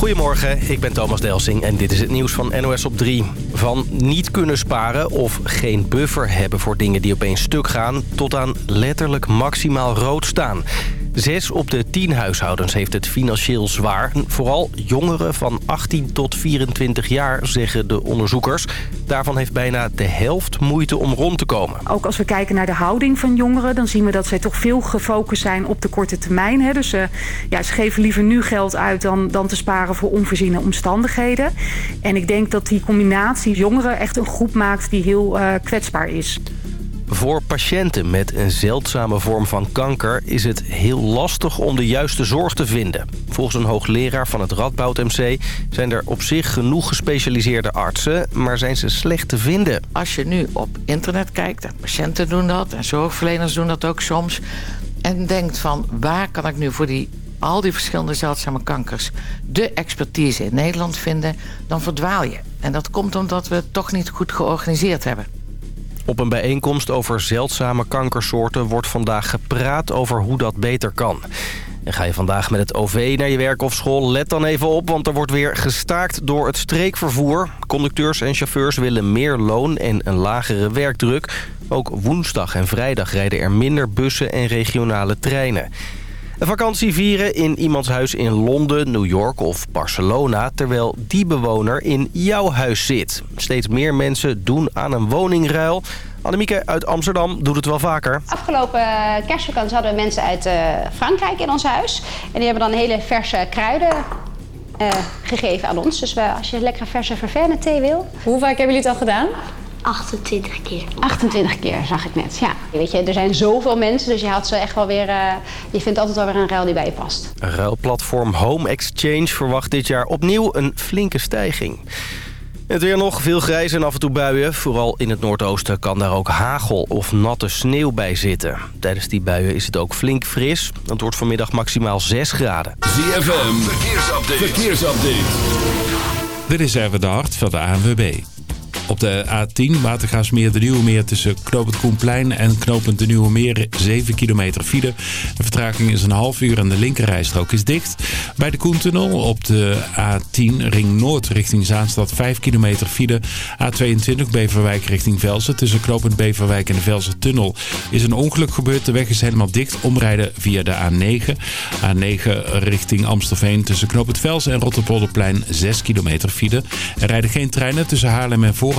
Goedemorgen, ik ben Thomas Delsing en dit is het nieuws van NOS op 3. Van niet kunnen sparen of geen buffer hebben voor dingen die opeens stuk gaan... tot aan letterlijk maximaal rood staan. Zes op de tien huishoudens heeft het financieel zwaar. Vooral jongeren van 18 tot 24 jaar, zeggen de onderzoekers. Daarvan heeft bijna de helft moeite om rond te komen. Ook als we kijken naar de houding van jongeren... dan zien we dat zij toch veel gefocust zijn op de korte termijn. Hè? Dus uh, ja, ze geven liever nu geld uit dan, dan te sparen voor onvoorziene omstandigheden. En ik denk dat die combinatie jongeren echt een groep maakt die heel uh, kwetsbaar is. Voor patiënten met een zeldzame vorm van kanker is het heel lastig om de juiste zorg te vinden. Volgens een hoogleraar van het Radboud MC zijn er op zich genoeg gespecialiseerde artsen, maar zijn ze slecht te vinden. Als je nu op internet kijkt, en patiënten doen dat en zorgverleners doen dat ook soms, en denkt van waar kan ik nu voor die al die verschillende zeldzame kankers de expertise in Nederland vinden, dan verdwaal je. En dat komt omdat we het toch niet goed georganiseerd hebben. Op een bijeenkomst over zeldzame kankersoorten wordt vandaag gepraat over hoe dat beter kan. En ga je vandaag met het OV naar je werk of school, let dan even op... want er wordt weer gestaakt door het streekvervoer. Conducteurs en chauffeurs willen meer loon en een lagere werkdruk. Ook woensdag en vrijdag rijden er minder bussen en regionale treinen. Een vakantie vieren in iemands huis in Londen, New York of Barcelona... terwijl die bewoner in jouw huis zit. Steeds meer mensen doen aan een woningruil. Annemieke uit Amsterdam doet het wel vaker. Afgelopen kerstvakantie hadden we mensen uit uh, Frankrijk in ons huis. En die hebben dan hele verse kruiden uh, gegeven aan ons. Dus we, als je lekkere verse ververne thee wil. Hoe vaak hebben jullie het al gedaan? 28 keer. 28 keer, zag ik net, ja. Weet je, er zijn zoveel mensen, dus je had ze echt wel weer... Uh, je vindt altijd wel weer een ruil die bij je past. Ruilplatform Home Exchange verwacht dit jaar opnieuw een flinke stijging. Het weer nog, veel grijs en af en toe buien. Vooral in het noordoosten kan daar ook hagel of natte sneeuw bij zitten. Tijdens die buien is het ook flink fris. Het wordt vanmiddag maximaal 6 graden. ZFM, verkeersupdate. verkeersupdate. Dit is even de hart van de ANWB. Op de A10 Watergaasmeer de Nieuwe Meer tussen Knopend Koenplein en Knopend de Nieuwe Meer 7 kilometer file. De vertraging is een half uur en de linkerrijstrook is dicht. Bij de Koentunnel op de A10 Ring Noord richting Zaanstad 5 kilometer file. A22 Beverwijk richting Velsen tussen Knopend Beverwijk en de Velsen-tunnel is een ongeluk gebeurd. De weg is helemaal dicht. Omrijden via de A9. A9 richting Amstelveen tussen Knopend Velsen en Rotterpolderplein 6 kilometer file. Er rijden geen treinen tussen Haarlem en Voorhout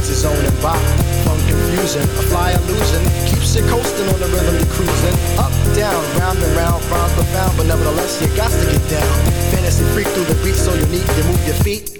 beats his own and bop. Fun confusing, a fly illusion. Keeps you coasting on the rhythm you're cruising. Up, down, round and round, rhymes profound, but nevertheless you got to get down. Fantasy freak through the beat so unique, you move your feet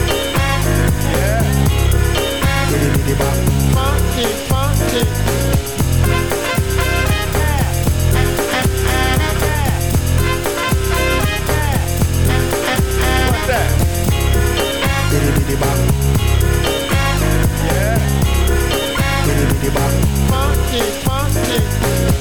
give.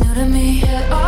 New to me.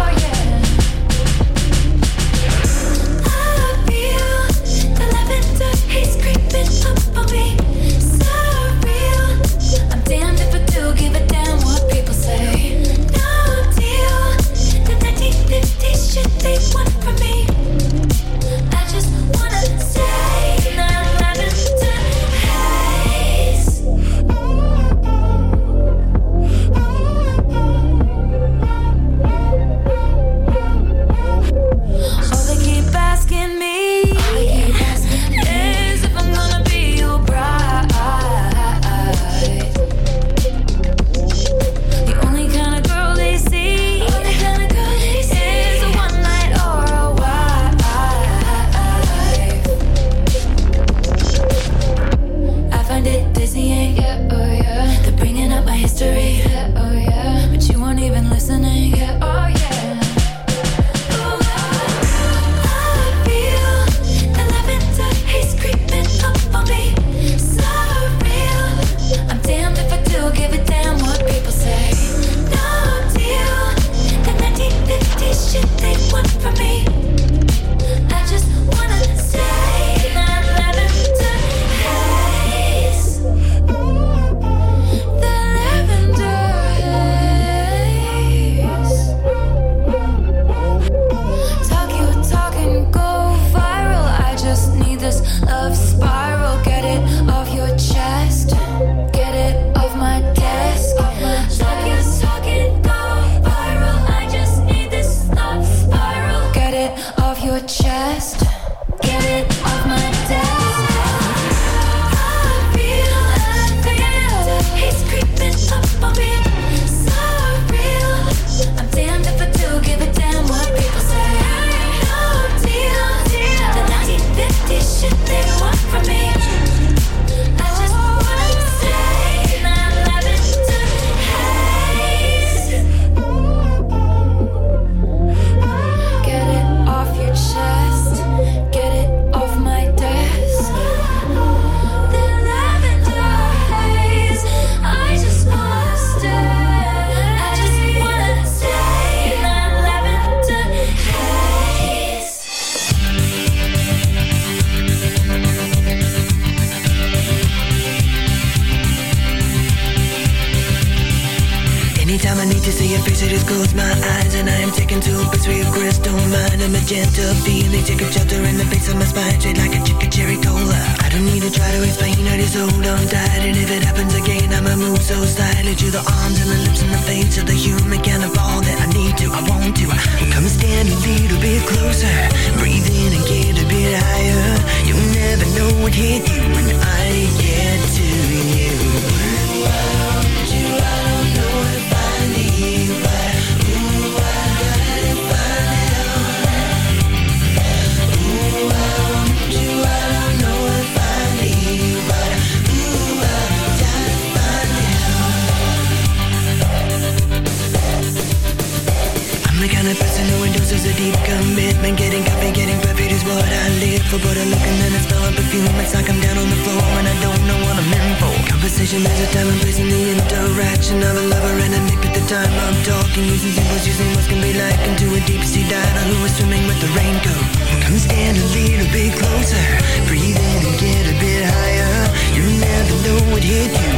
amazing what's gonna be like into a deep sea diver who is swimming with the raincoat. Come stand a little bit closer, breathe in and get a bit higher. You never know what hit you.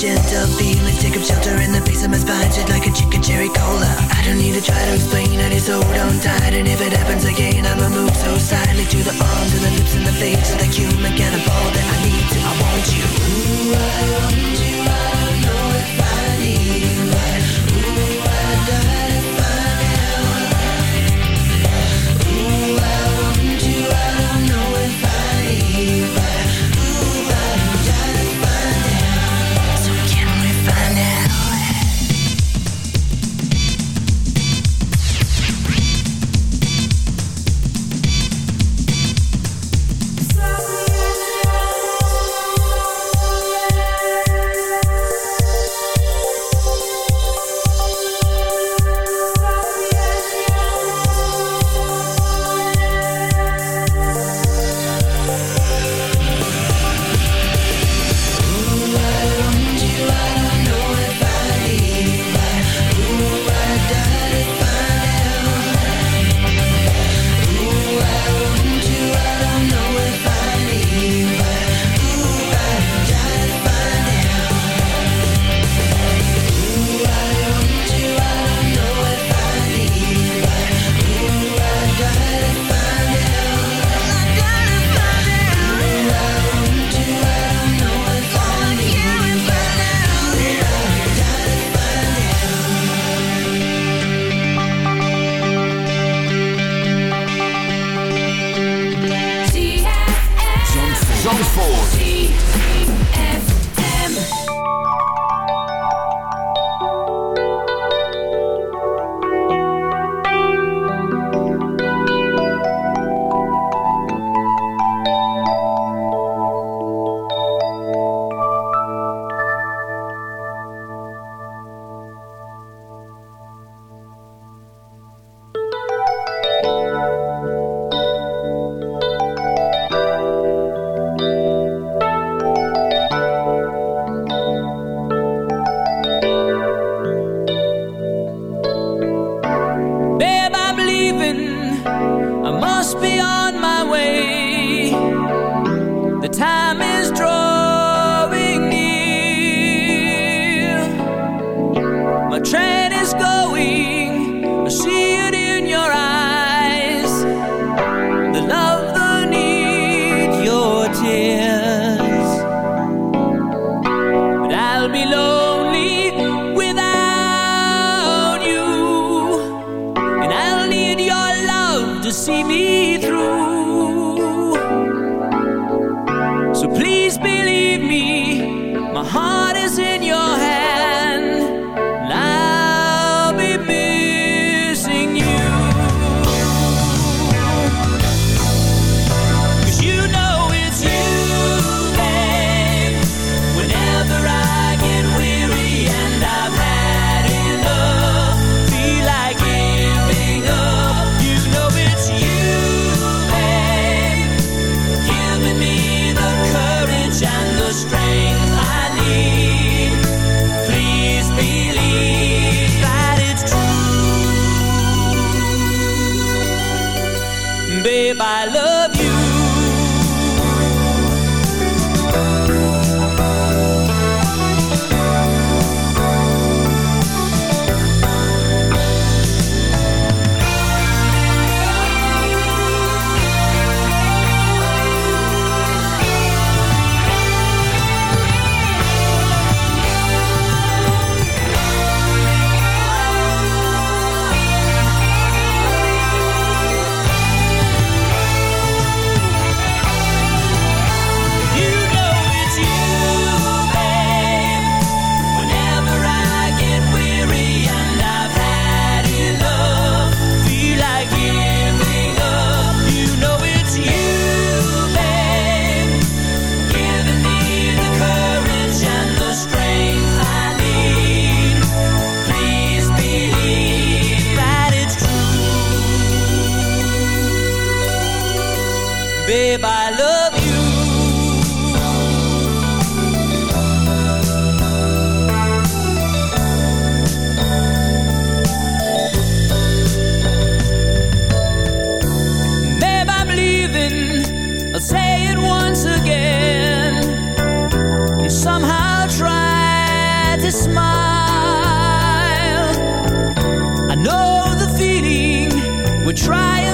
gentle feelings Take up shelter in the face of my spine Shit like a chicken cherry cola. I don't need to try to explain I just hold on tight. And if it happens again I'ma move so silently To the arms and the lips and the face Of the human cannibal that I need to I want you. Ooh, I want you. Smile. I know the feeling we're trying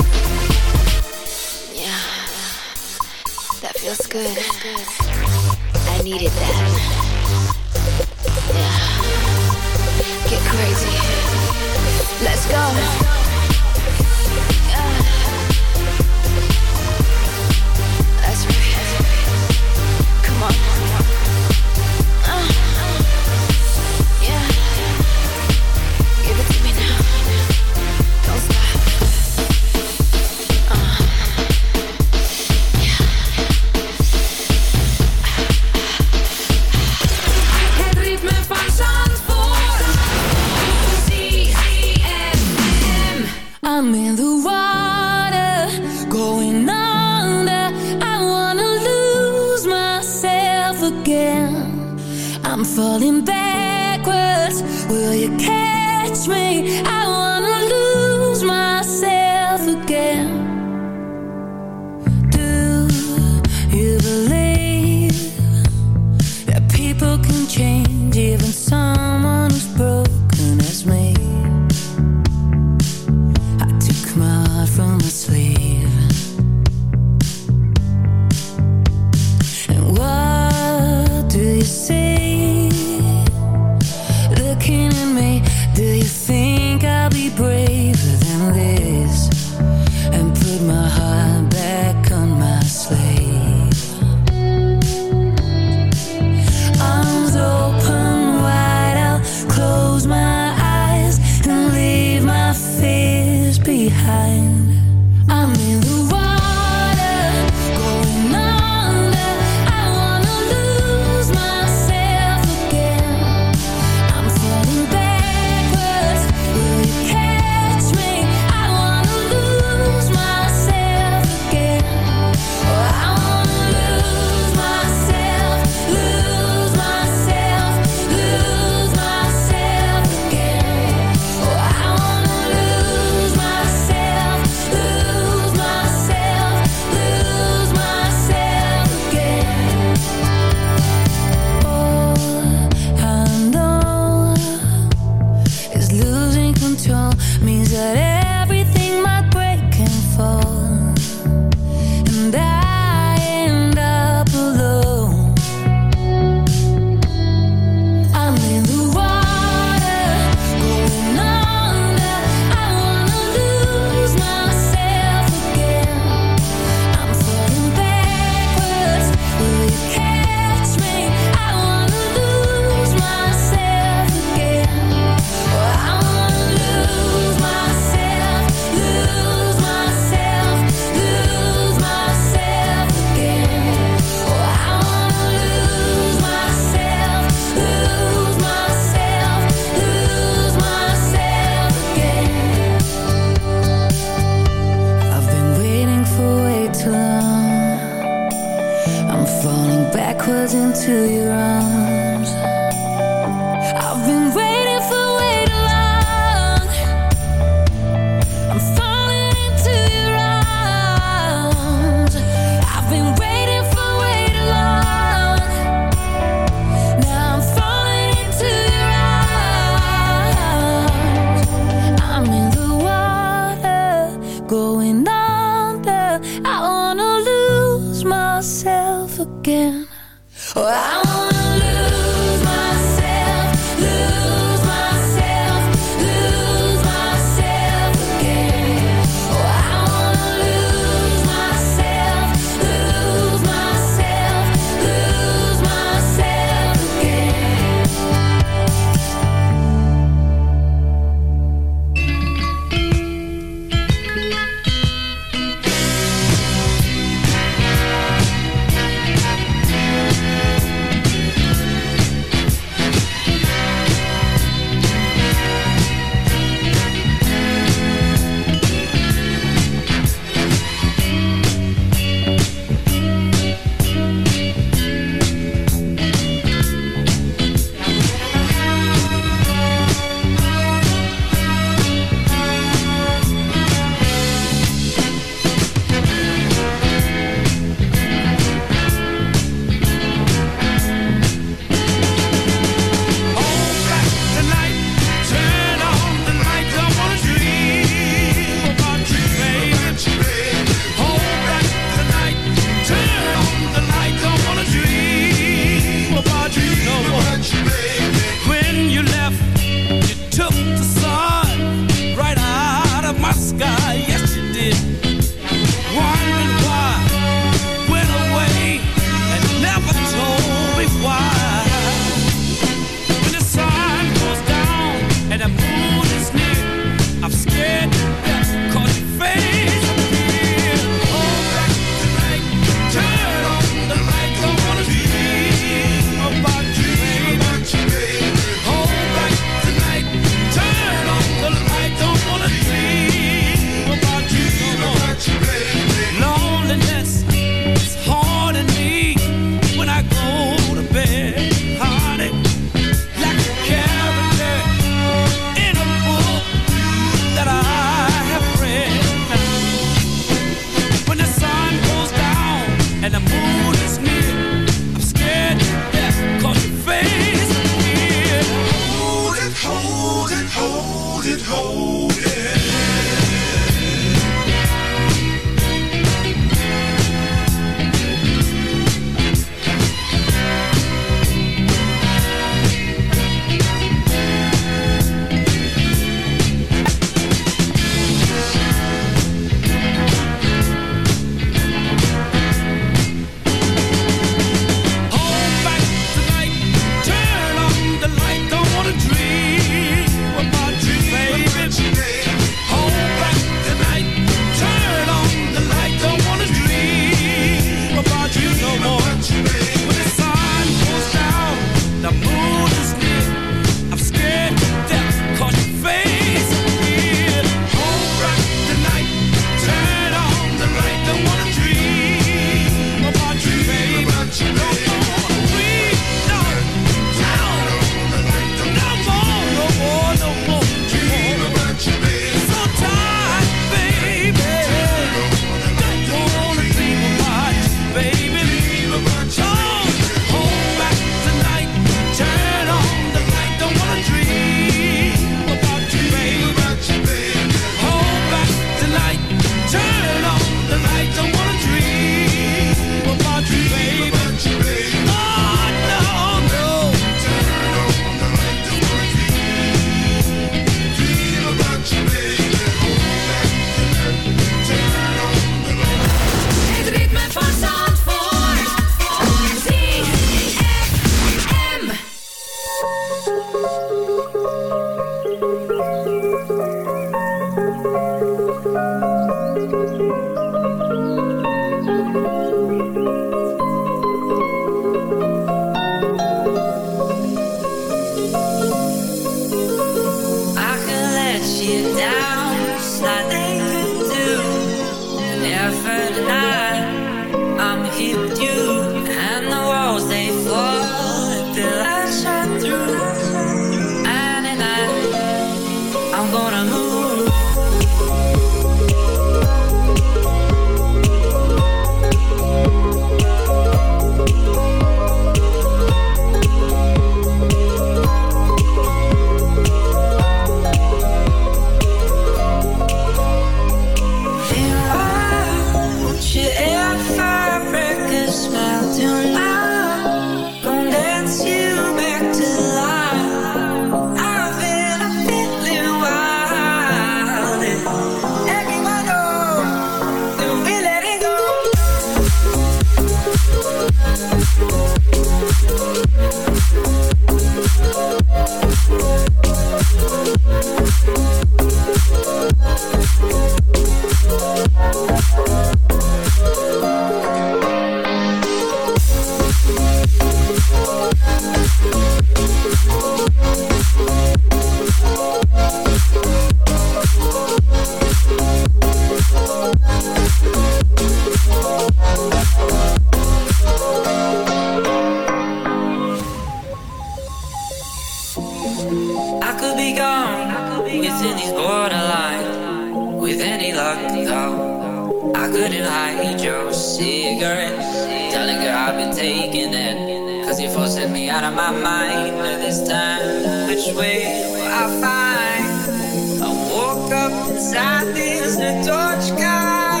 luck, though, I couldn't hide your cigarettes. Telling her I've been taking it. Cause you're forcing me out of my mind. And this time, which way will I find? I woke up inside this torch car.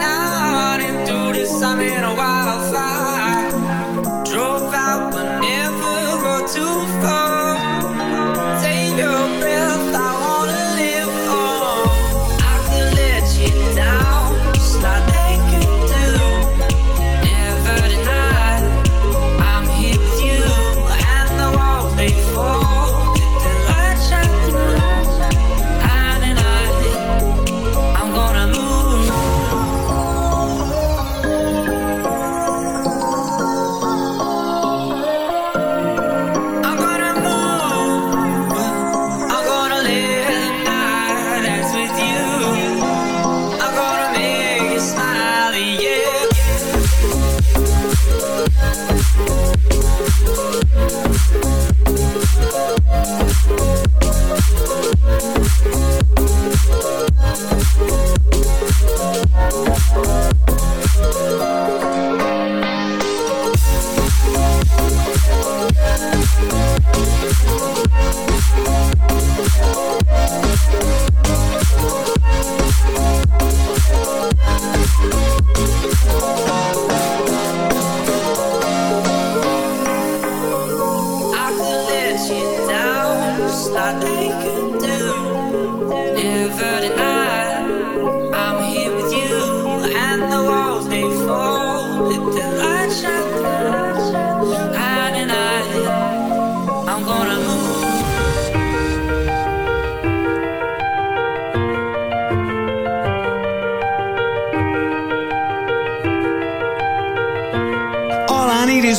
Now running through this, I'm in a wildfire.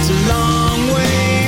It's a long way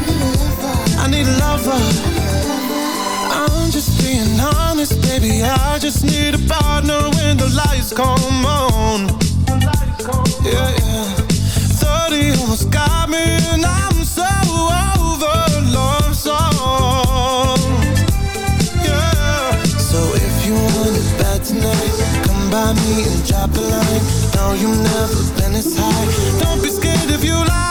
Need a lover. I'm just being honest, baby. I just need a partner when the lights come on. Yeah, yeah. 30 almost got me, and I'm so over love songs. Yeah. So if you want it bad tonight, come by me and drop a line. No, you've never been this high. Don't be scared if you like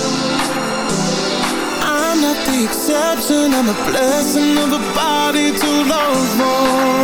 perception I'm a blessing of a body to low for.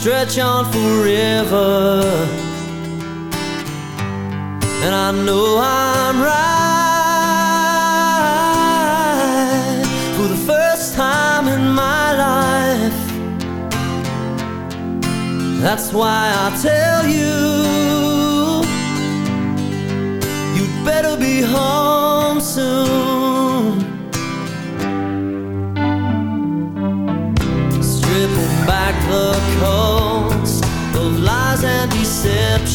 Stretch on forever. And I know I'm right for the first time in my life. That's why I tell you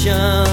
nation.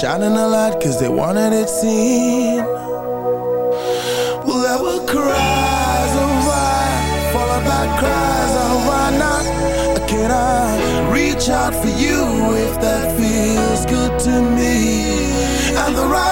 Shining a light cause they wanted it seen. Well there were cries of why Followed by cries of why not? Can I reach out for you if that feels good to me? And the right